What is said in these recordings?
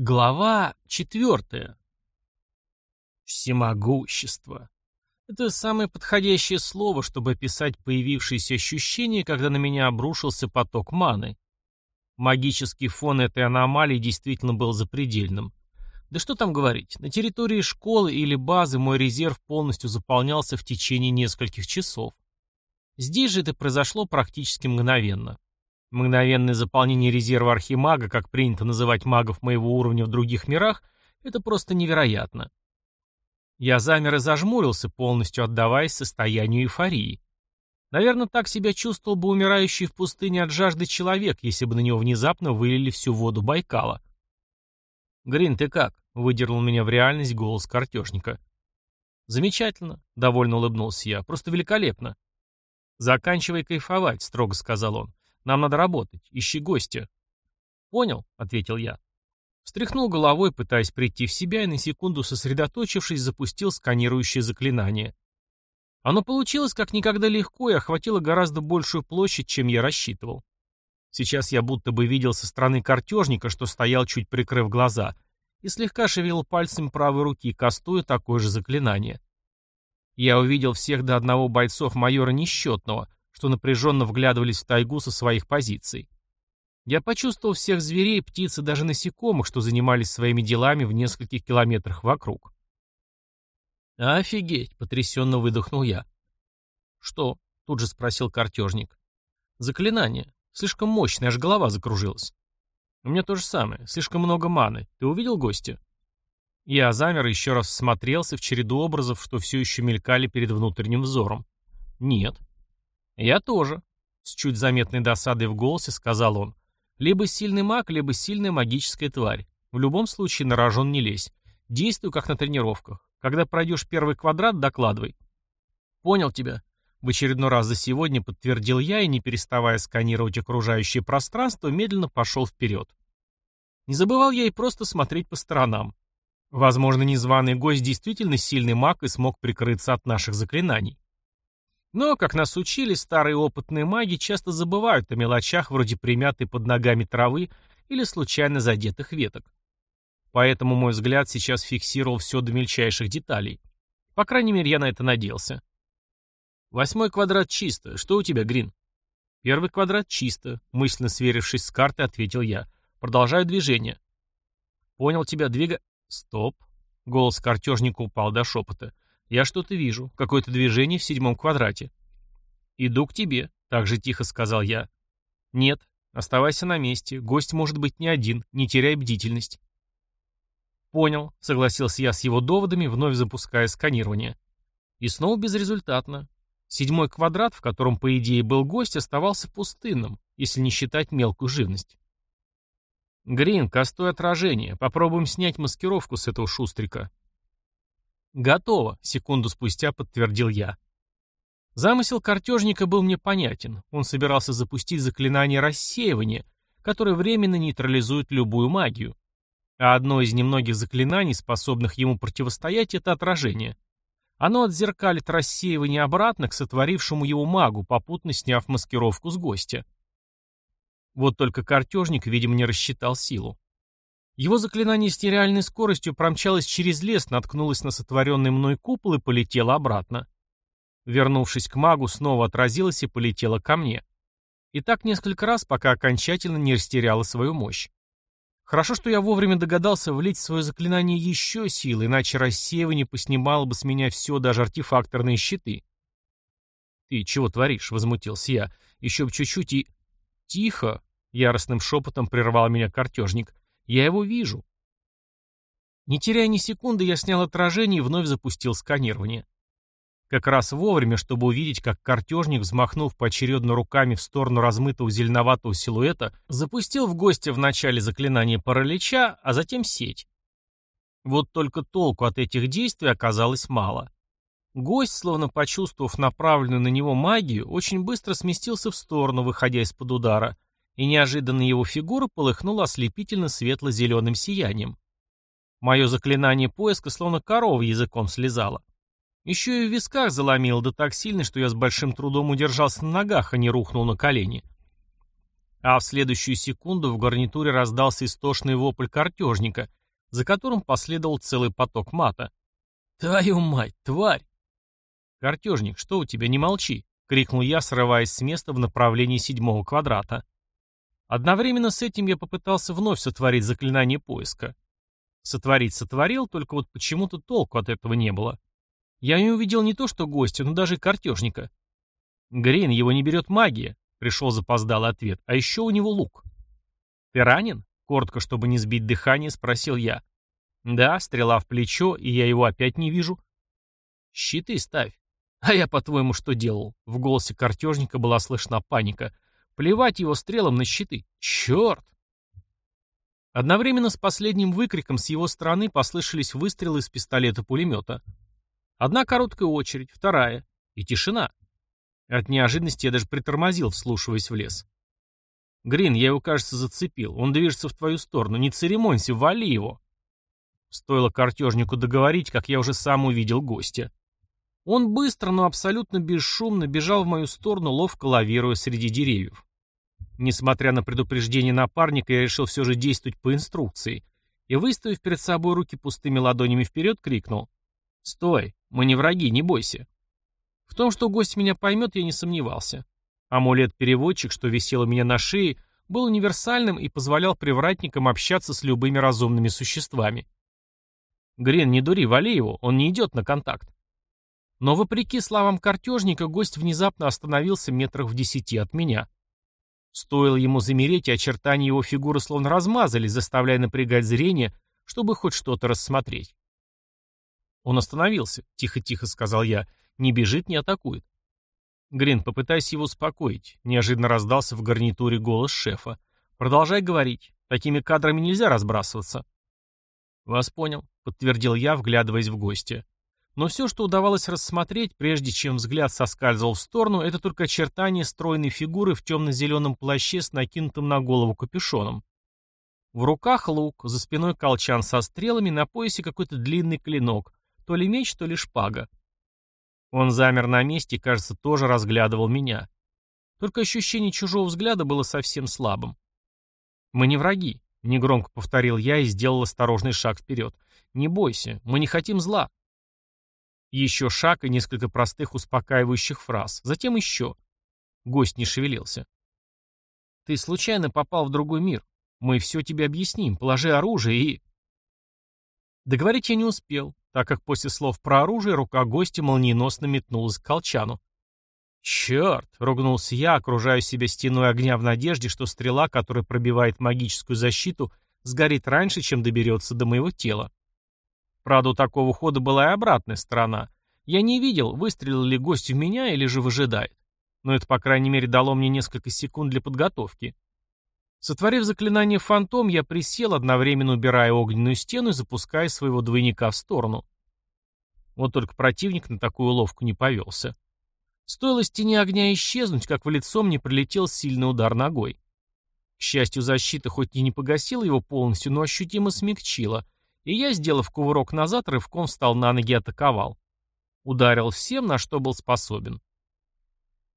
Глава четвертая. Всемогущество. Это самое подходящее слово, чтобы описать появившееся ощущение, когда на меня обрушился поток маны. Магический фон этой аномалии действительно был запредельным. Да что там говорить, на территории школы или базы мой резерв полностью заполнялся в течение нескольких часов. Здесь же это произошло практически мгновенно. Мгновенное заполнение резерва архимага, как принято называть магов моего уровня в других мирах, это просто невероятно. Я замер и зажмурился, полностью отдаваясь состоянию эйфории. Наверное, так себя чувствовал бы умирающий в пустыне от жажды человек, если бы на него внезапно вылили всю воду Байкала. «Грин, ты как?» — выдернул меня в реальность голос картежника. «Замечательно», — довольно улыбнулся я, — «просто великолепно». «Заканчивай кайфовать», — строго сказал он. Нам надо работать. Ищи гостя». «Понял», — ответил я. Встряхнул головой, пытаясь прийти в себя, и на секунду сосредоточившись, запустил сканирующее заклинание. Оно получилось как никогда легко и охватило гораздо большую площадь, чем я рассчитывал. Сейчас я будто бы видел со стороны картежника, что стоял, чуть прикрыв глаза, и слегка шевелил пальцем правой руки, кастуя такое же заклинание. Я увидел всех до одного бойцов майора Несчетного, что напряженно вглядывались в тайгу со своих позиций. Я почувствовал всех зверей, птиц и даже насекомых, что занимались своими делами в нескольких километрах вокруг. «Офигеть!» — потрясенно выдохнул я. «Что?» — тут же спросил картежник. «Заклинание. Слишком мощное, аж голова закружилась». «У меня то же самое. Слишком много маны. Ты увидел гостя?» Я замер и еще раз смотрелся в череду образов, что все еще мелькали перед внутренним взором. «Нет». «Я тоже», — с чуть заметной досадой в голосе сказал он. «Либо сильный маг, либо сильная магическая тварь. В любом случае на рожон не лезь. Действуй, как на тренировках. Когда пройдешь первый квадрат, докладывай». «Понял тебя», — в очередной раз за сегодня подтвердил я и, не переставая сканировать окружающее пространство, медленно пошел вперед. Не забывал я и просто смотреть по сторонам. Возможно, незваный гость действительно сильный маг и смог прикрыться от наших заклинаний. Но, как нас учили, старые опытные маги часто забывают о мелочах вроде примятой под ногами травы или случайно задетых веток. Поэтому мой взгляд сейчас фиксировал все до мельчайших деталей. По крайней мере, я на это надеялся. Восьмой квадрат чисто. Что у тебя, Грин? Первый квадрат чисто. Мысленно сверившись с картой, ответил я. Продолжаю движение. Понял тебя, двига... Стоп. Голос картежника упал до шепота. «Я что-то вижу. Какое-то движение в седьмом квадрате». «Иду к тебе», — так же тихо сказал я. «Нет, оставайся на месте. Гость может быть не один. Не теряй бдительность». «Понял», — согласился я с его доводами, вновь запуская сканирование. И снова безрезультатно. Седьмой квадрат, в котором, по идее, был гость, оставался пустынным, если не считать мелкую живность. «Грин, кастуй отражение. Попробуем снять маскировку с этого шустрика». «Готово», — секунду спустя подтвердил я. Замысел картежника был мне понятен. Он собирался запустить заклинание рассеивания, которое временно нейтрализует любую магию. А одно из немногих заклинаний, способных ему противостоять, это отражение. Оно отзеркалит рассеивание обратно к сотворившему его магу, попутно сняв маскировку с гостя. Вот только картежник, видимо, не рассчитал силу. Его заклинание с нереальной скоростью промчалось через лес, наткнулось на сотворенный мной купол и полетело обратно. Вернувшись к магу, снова отразилось и полетело ко мне. И так несколько раз, пока окончательно не растеряла свою мощь. Хорошо, что я вовремя догадался влить в свое заклинание еще силы, иначе рассеивание поснимало бы с меня все, даже артефакторные щиты. «Ты чего творишь?» — возмутился я. «Еще бы чуть-чуть и...» «Тихо!» — яростным шепотом прервал меня картежник. Я его вижу. Не теряя ни секунды, я снял отражение и вновь запустил сканирование. Как раз вовремя, чтобы увидеть, как картежник, взмахнув поочередно руками в сторону размытого зеленоватого силуэта, запустил в гостя в начале заклинания паралича, а затем сеть. Вот только толку от этих действий оказалось мало. Гость, словно почувствовав направленную на него магию, очень быстро сместился в сторону, выходя из-под удара, и неожиданно его фигура полыхнула ослепительно светло-зеленым сиянием. Мое заклинание поиска словно корова языком слезало. Еще и в висках заломило, да так сильно, что я с большим трудом удержался на ногах, а не рухнул на колени. А в следующую секунду в гарнитуре раздался истошный вопль картежника, за которым последовал целый поток мата. «Твою мать, тварь!» «Картежник, что у тебя, не молчи!» — крикнул я, срываясь с места в направлении седьмого квадрата. Одновременно с этим я попытался вновь сотворить заклинание поиска. Сотворить сотворил, только вот почему-то толку от этого не было. Я не увидел не то что гостя, но даже картежника. «Грин, его не берет магия», — пришел запоздалый ответ, — «а еще у него лук». «Ты ранен?» — коротко, чтобы не сбить дыхание, спросил я. «Да, стрела в плечо, и я его опять не вижу». «Щиты ставь». «А я, по-твоему, что делал?» В голосе картежника была слышна паника. «Плевать его стрелом на щиты. Черт!» Одновременно с последним выкриком с его стороны послышались выстрелы из пистолета-пулемета. Одна короткая очередь, вторая. И тишина. От неожиданности я даже притормозил, вслушиваясь в лес. «Грин, я его, кажется, зацепил. Он движется в твою сторону. Не церемонься, вали его!» Стоило картежнику договорить, как я уже сам увидел гостя. Он быстро, но абсолютно бесшумно бежал в мою сторону, ловко лавируя среди деревьев. Несмотря на предупреждение напарника, я решил все же действовать по инструкции и, выставив перед собой руки пустыми ладонями вперед, крикнул «Стой! Мы не враги, не бойся!» В том, что гость меня поймет, я не сомневался. Амулет-переводчик, что висел у меня на шее, был универсальным и позволял привратникам общаться с любыми разумными существами. «Грен, не дури, вали его, он не идет на контакт». Но вопреки словам картежника, гость внезапно остановился метрах в десяти от меня. Стоило ему замереть, и очертания его фигуры словно размазались, заставляя напрягать зрение, чтобы хоть что-то рассмотреть. Он остановился, тихо-тихо сказал я, не бежит, не атакует. Грин, попытайся его успокоить, неожиданно раздался в гарнитуре голос шефа. Продолжай говорить, такими кадрами нельзя разбрасываться. Вас понял, подтвердил я, вглядываясь в гостя. Но все, что удавалось рассмотреть, прежде чем взгляд соскальзывал в сторону, это только очертания стройной фигуры в темно-зеленом плаще с накинутым на голову капюшоном. В руках лук, за спиной колчан со стрелами, на поясе какой-то длинный клинок, то ли меч, то ли шпага. Он замер на месте и, кажется, тоже разглядывал меня. Только ощущение чужого взгляда было совсем слабым. «Мы не враги», — негромко повторил я и сделал осторожный шаг вперед. «Не бойся, мы не хотим зла». Еще шаг и несколько простых успокаивающих фраз. Затем еще. Гость не шевелился. «Ты случайно попал в другой мир. Мы все тебе объясним. Положи оружие и...» Договорить я не успел, так как после слов про оружие рука гостя молниеносно метнулась к колчану. «Черт!» — ругнулся я, окружая себя стеной огня в надежде, что стрела, которая пробивает магическую защиту, сгорит раньше, чем доберется до моего тела. Правда, у такого хода была и обратная сторона. Я не видел, выстрелил ли гость в меня или же выжидает. Но это, по крайней мере, дало мне несколько секунд для подготовки. Сотворив заклинание «Фантом», я присел, одновременно убирая огненную стену и запуская своего двойника в сторону. Вот только противник на такую уловку не повелся. Стоило стене огня исчезнуть, как в лицо мне прилетел сильный удар ногой. К счастью, защита хоть и не погасила его полностью, но ощутимо смягчила — и я, сделав кувырок назад, рывком встал на ноги атаковал. Ударил всем, на что был способен.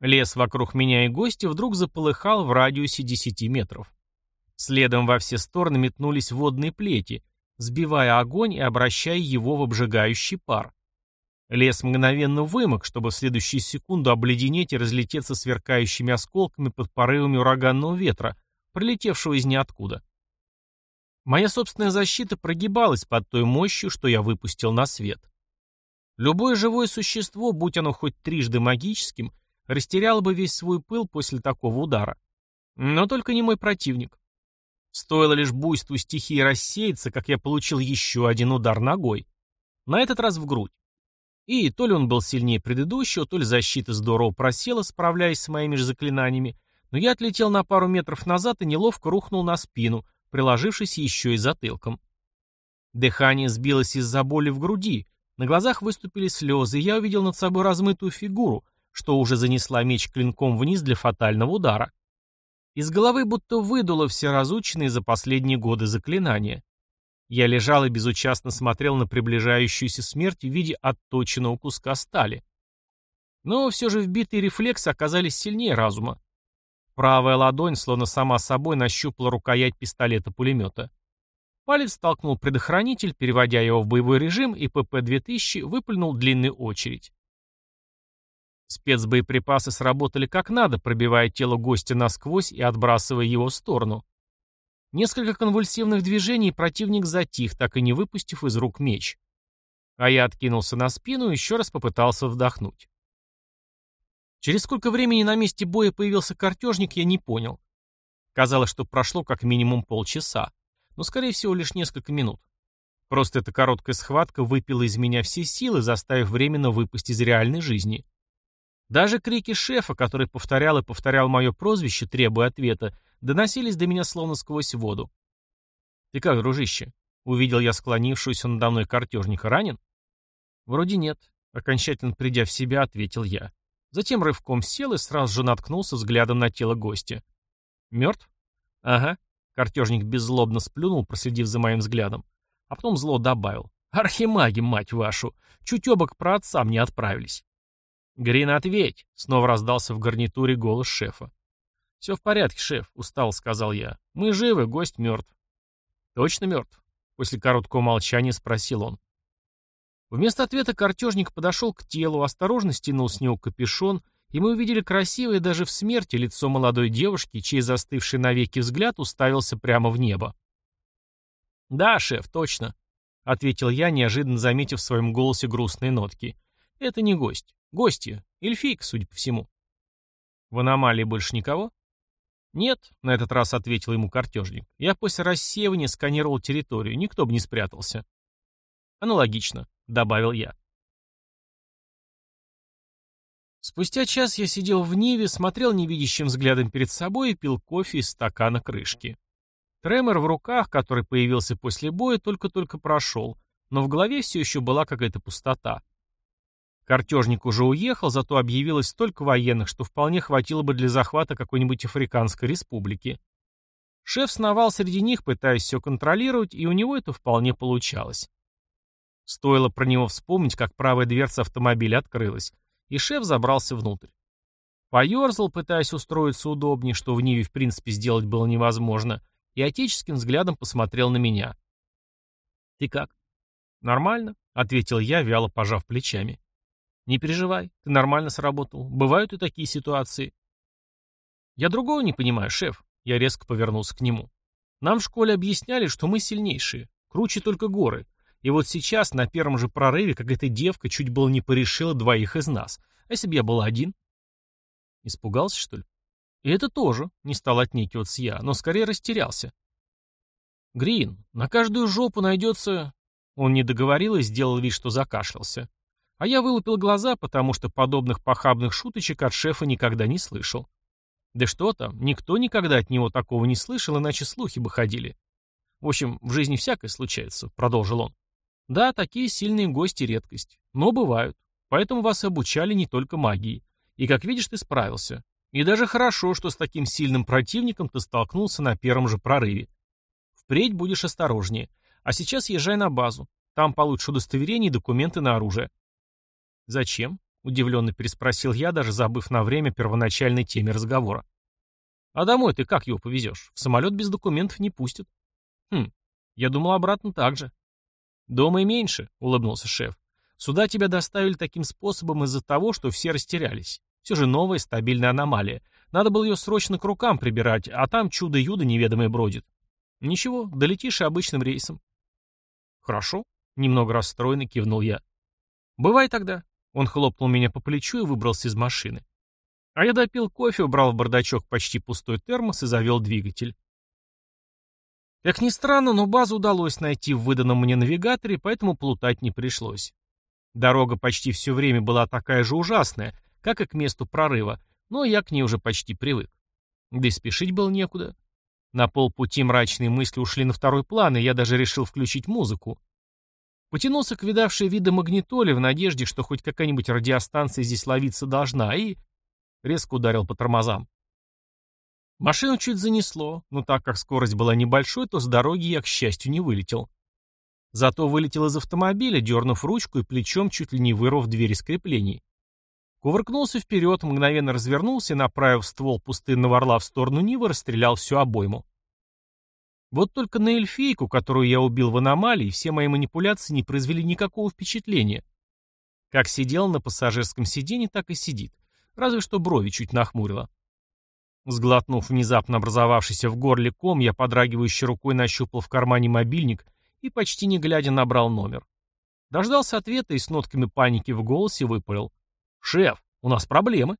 Лес вокруг меня и гостя вдруг заполыхал в радиусе 10 метров. Следом во все стороны метнулись водные плети, сбивая огонь и обращая его в обжигающий пар. Лес мгновенно вымок, чтобы в следующую секунду обледенеть и разлететься сверкающими осколками под порывами ураганного ветра, прилетевшего из ниоткуда. Моя собственная защита прогибалась под той мощью, что я выпустил на свет. Любое живое существо, будь оно хоть трижды магическим, растеряло бы весь свой пыл после такого удара. Но только не мой противник. Стоило лишь буйству стихии рассеяться, как я получил еще один удар ногой. На этот раз в грудь. И то ли он был сильнее предыдущего, то ли защита здорово просела, справляясь с моими же заклинаниями, но я отлетел на пару метров назад и неловко рухнул на спину, приложившись еще и затылком. Дыхание сбилось из-за боли в груди, на глазах выступили слезы, и я увидел над собой размытую фигуру, что уже занесла меч клинком вниз для фатального удара. Из головы будто выдуло все разученные за последние годы заклинания. Я лежал и безучастно смотрел на приближающуюся смерть в виде отточенного куска стали. Но все же вбитые рефлексы оказались сильнее разума. Правая ладонь, словно сама собой, нащупала рукоять пистолета-пулемета. Палец столкнул предохранитель, переводя его в боевой режим, и ПП-2000 выпульнул длинную очередь. Спецбоеприпасы сработали как надо, пробивая тело гостя насквозь и отбрасывая его в сторону. Несколько конвульсивных движений, противник затих, так и не выпустив из рук меч. А я откинулся на спину и еще раз попытался вдохнуть. Через сколько времени на месте боя появился картежник, я не понял. Казалось, что прошло как минимум полчаса, но, скорее всего, лишь несколько минут. Просто эта короткая схватка выпила из меня все силы, заставив временно выпасть из реальной жизни. Даже крики шефа, который повторял и повторял мое прозвище, требуя ответа, доносились до меня словно сквозь воду. «Ты как, дружище?» — увидел я склонившуюся надо мной картежника. «Ранен?» «Вроде нет», — окончательно придя в себя, ответил я. Затем рывком сел и сразу же наткнулся взглядом на тело гостя. «Мертв?» «Ага», — картежник беззлобно сплюнул, проследив за моим взглядом. А потом зло добавил. «Архимаги, мать вашу! Чуть оба к праотцам не отправились». «Грин, ответь!» — снова раздался в гарнитуре голос шефа. «Все в порядке, шеф», — устал, сказал я. «Мы живы, гость мертв». «Точно мертв?» — после короткого молчания спросил он. Вместо ответа картежник подошел к телу, осторожно стянул с него капюшон, и мы увидели красивое даже в смерти лицо молодой девушки, чей застывший навеки взгляд уставился прямо в небо. «Да, шеф, точно», — ответил я, неожиданно заметив в своем голосе грустные нотки. «Это не гость. Гости. Эльфийка, судя по всему. В аномалии больше никого? Нет, на этот раз ответил ему картежник. Я после рассеивания сканировал территорию, никто бы не спрятался. Аналогично, добавил я. Спустя час я сидел в Ниве, смотрел невидящим взглядом перед собой и пил кофе из стакана крышки. Тремор в руках, который появился после боя, только-только прошел, но в голове все еще была какая-то пустота. Картежник уже уехал, зато объявилось столько военных, что вполне хватило бы для захвата какой-нибудь Африканской республики. Шеф сновал среди них, пытаясь все контролировать, и у него это вполне получалось. Стоило про него вспомнить, как правая дверца автомобиля открылась, и шеф забрался внутрь. Поерзал, пытаясь устроиться удобнее, что в Ниве в принципе сделать было невозможно, и отеческим взглядом посмотрел на меня. «Ты как?» «Нормально», — ответил я, вяло пожав плечами. Не переживай, ты нормально сработал. Бывают и такие ситуации. Я другого не понимаю, шеф. Я резко повернулся к нему. Нам в школе объясняли, что мы сильнейшие. Круче только горы. И вот сейчас, на первом же прорыве, как эта девка чуть было не порешила двоих из нас. А если бы я был один? Испугался, что ли? И это тоже, не стал отнекиваться я, но скорее растерялся. Грин, на каждую жопу найдется... Он не договорил и сделал вид, что закашлялся. А я вылупил глаза, потому что подобных похабных шуточек от шефа никогда не слышал. Да что там, никто никогда от него такого не слышал, иначе слухи бы ходили. В общем, в жизни всякое случается, продолжил он. Да, такие сильные гости редкость, но бывают. Поэтому вас обучали не только магии. И, как видишь, ты справился. И даже хорошо, что с таким сильным противником ты столкнулся на первом же прорыве. Впредь будешь осторожнее. А сейчас езжай на базу. Там получишь удостоверение и документы на оружие. «Зачем?» — удивленно переспросил я, даже забыв на время первоначальной теме разговора. «А домой ты как его повезешь? В самолет без документов не пустят». «Хм, я думал обратно так же». «Дома и меньше», — улыбнулся шеф. «Сюда тебя доставили таким способом из-за того, что все растерялись. Все же новая стабильная аномалия. Надо было ее срочно к рукам прибирать, а там чудо-юдо неведомое бродит. Ничего, долетишь и обычным рейсом». «Хорошо», — немного расстроенно кивнул я. «Бывай тогда», он хлопнул меня по плечу и выбрался из машины. А я допил кофе, убрал в бардачок почти пустой термос и завел двигатель. Как ни странно, но базу удалось найти в выданном мне навигаторе, поэтому плутать не пришлось. Дорога почти все время была такая же ужасная, как и к месту прорыва, но я к ней уже почти привык. Да и спешить было некуда. На полпути мрачные мысли ушли на второй план, и я даже решил включить музыку. Потянулся к видавшей виды магнитоле в надежде, что хоть какая-нибудь радиостанция здесь ловиться должна, и резко ударил по тормозам. Машину чуть занесло, но так как скорость была небольшой, то с дороги я, к счастью, не вылетел. Зато вылетел из автомобиля, дернув ручку и плечом чуть ли не вырвав дверь из креплений. Кувыркнулся вперед, мгновенно развернулся направив ствол пустынного орла в сторону Нивы, расстрелял всю обойму. Вот только на эльфийку, которую я убил в аномалии, все мои манипуляции не произвели никакого впечатления. Как сидел на пассажирском сиденье, так и сидит. Разве что брови чуть нахмурила. Сглотнув внезапно образовавшийся в горле ком, я подрагивающей рукой нащупал в кармане мобильник и, почти не глядя, набрал номер. Дождался ответа и с нотками паники в голосе выпалил. «Шеф, у нас проблемы».